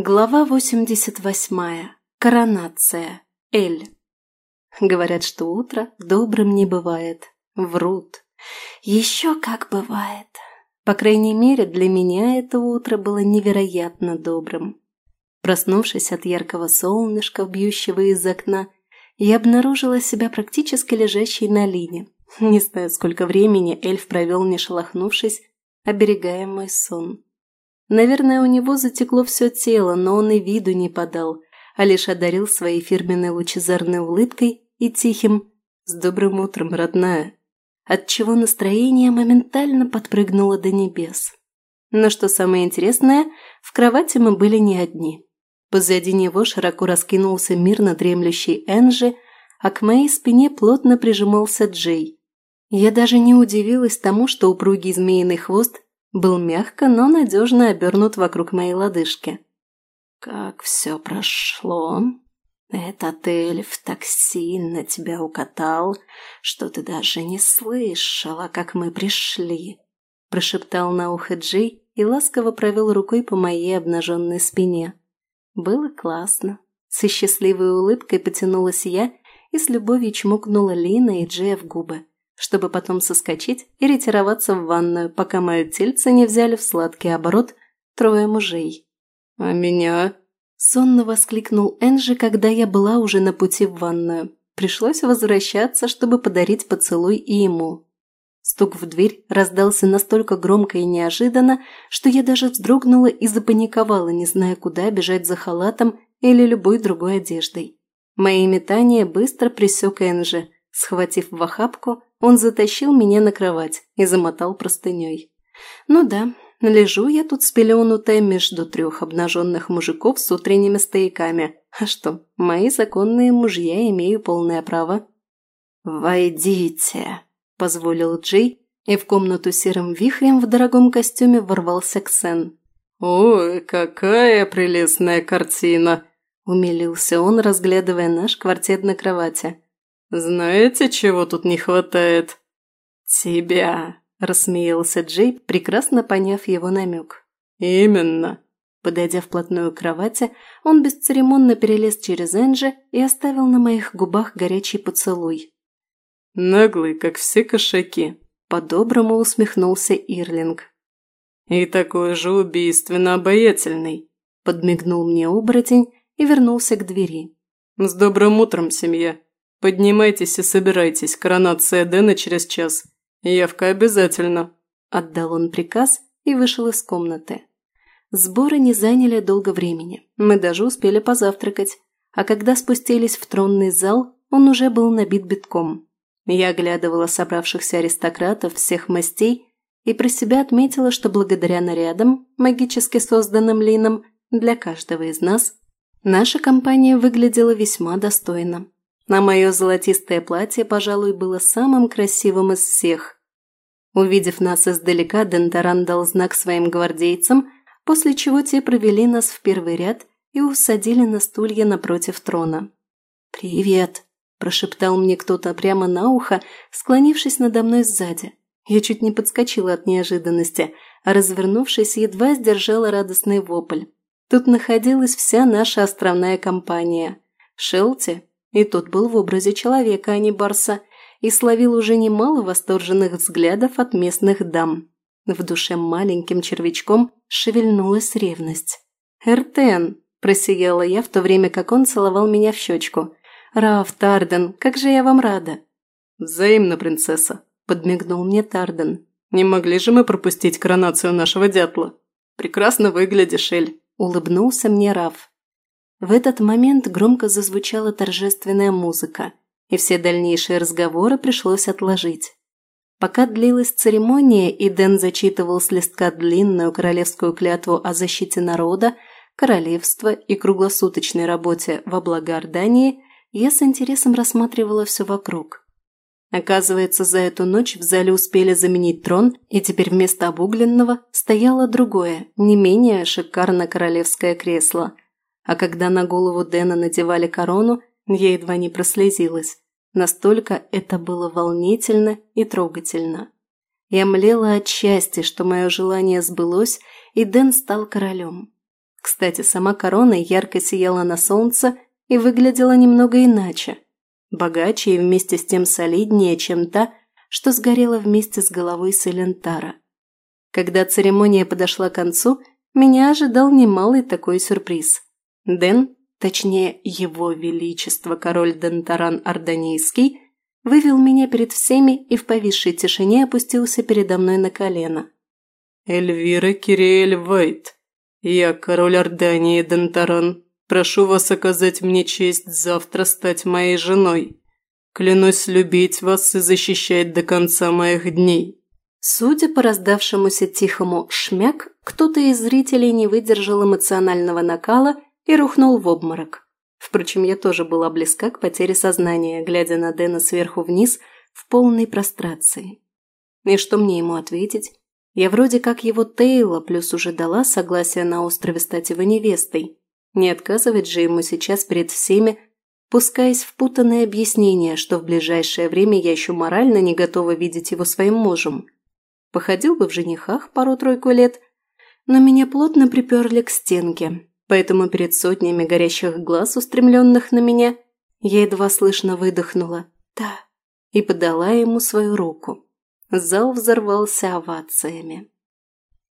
Глава 88. Коронация. Эль. Говорят, что утро добрым не бывает. Врут. Еще как бывает. По крайней мере, для меня это утро было невероятно добрым. Проснувшись от яркого солнышка, бьющего из окна, я обнаружила себя практически лежащей на лине. Не знаю, сколько времени эльф провел, не шелохнувшись, оберегая мой сон. Наверное, у него затекло все тело, но он и виду не подал, а лишь одарил своей фирменной лучезарной улыбкой и тихим «С добрым утром, родная!» отчего настроение моментально подпрыгнуло до небес. Но что самое интересное, в кровати мы были не одни. Позади него широко раскинулся мирно дремлющий Энжи, а к моей спине плотно прижимался Джей. Я даже не удивилась тому, что упругий змеиный хвост был мягко, но надежно обернут вокруг моей лодыжки. «Как все прошло! Этот эльф так сильно тебя укатал, что ты даже не слышала, как мы пришли!» Прошептал на ухо Джей и ласково провел рукой по моей обнаженной спине. Было классно. Со счастливой улыбкой потянулась я и с любовью чмокнула Лина и Джея в губы чтобы потом соскочить и ретироваться в ванную, пока мое тельце не взяли в сладкий оборот трое мужей. «А меня?» – сонно воскликнул Энжи, когда я была уже на пути в ванную. Пришлось возвращаться, чтобы подарить поцелуй и ему. Стук в дверь раздался настолько громко и неожиданно, что я даже вздрогнула и запаниковала, не зная, куда бежать за халатом или любой другой одеждой. Мои метания быстро пресек Энжи, схватив в охапку – он затащил меня на кровать и замотал простыней. Ну да, лежу я тут спеленутая между трех обнаженных мужиков с утренними стояками. А что, мои законные мужья имею полное право. «Войдите!» – позволил Джей, и в комнату серым вихрем в дорогом костюме ворвался Ксен. «Ой, какая прелестная картина!» – умилился он, разглядывая наш квартет на кровати. «Знаете, чего тут не хватает?» «Тебя», – рассмеялся Джей, прекрасно поняв его намек. «Именно». Подойдя вплотную к кровати, он бесцеремонно перелез через Энджи и оставил на моих губах горячий поцелуй. «Наглый, как все кошаки», – по-доброму усмехнулся Ирлинг. «И такой же убийственно обаятельный», – подмигнул мне оборотень и вернулся к двери. «С добрым утром, семья!» «Поднимайтесь и собирайтесь, коронация Дэна через час. Явка обязательно!» Отдал он приказ и вышел из комнаты. Сборы не заняли долго времени. Мы даже успели позавтракать. А когда спустились в тронный зал, он уже был набит битком. Я оглядывала собравшихся аристократов всех мастей и про себя отметила, что благодаря нарядам, магически созданным Лином, для каждого из нас, наша компания выглядела весьма достойно. На мое золотистое платье, пожалуй, было самым красивым из всех. Увидев нас издалека, Дентаран дал знак своим гвардейцам, после чего те провели нас в первый ряд и усадили на стулья напротив трона. «Привет!» – прошептал мне кто-то прямо на ухо, склонившись надо мной сзади. Я чуть не подскочила от неожиданности, а развернувшись, едва сдержала радостный вопль. Тут находилась вся наша островная компания. Шелти, и тот был в образе человека, а не барса, и словил уже немало восторженных взглядов от местных дам. В душе маленьким червячком шевельнулась ревность. «Эртен!» – просияла я, в то время как он целовал меня в щечку. «Раф, Тарден, как же я вам рада!» «Взаимно, принцесса!» – подмигнул мне Тарден. «Не могли же мы пропустить коронацию нашего дятла? Прекрасно выглядишь, Эль!» – улыбнулся мне Раф. В этот момент громко зазвучала торжественная музыка, и все дальнейшие разговоры пришлось отложить. Пока длилась церемония, и Дэн зачитывал с листка длинную королевскую клятву о защите народа, королевства и круглосуточной работе во благо Ордании, я с интересом рассматривала все вокруг. Оказывается, за эту ночь в зале успели заменить трон, и теперь вместо обугленного стояло другое, не менее шикарно королевское кресло – а когда на голову Дэна надевали корону, я едва не прослезилась. Настолько это было волнительно и трогательно. Я млела от счастья, что мое желание сбылось, и Дэн стал королем. Кстати, сама корона ярко сияла на солнце и выглядела немного иначе. Богаче и вместе с тем солиднее, чем та, что сгорела вместе с головой Селентара. Когда церемония подошла к концу, меня ожидал немалый такой сюрприз – Дэн, точнее его величество король Дентаран Орданийский, вывел меня перед всеми и в повисшей тишине опустился передо мной на колено. «Эльвира Кириэль Вайт, я король Ордании Дентаран, прошу вас оказать мне честь завтра стать моей женой. Клянусь любить вас и защищать до конца моих дней». Судя по раздавшемуся тихому «шмяк», кто-то из зрителей не выдержал эмоционального накала – и рухнул в обморок. Впрочем, я тоже была близка к потере сознания, глядя на Дэна сверху вниз в полной прострации. И что мне ему ответить? Я вроде как его Тейла, плюс уже дала согласие на острове стать его невестой. Не отказывать же ему сейчас перед всеми, пускаясь в путанное объяснение, что в ближайшее время я еще морально не готова видеть его своим мужем. Походил бы в женихах пару-тройку лет, но меня плотно приперли к стенке, поэтому перед сотнями горящих глаз, устремленных на меня, я едва слышно выдохнула «Да» и подала ему свою руку. Зал взорвался овациями.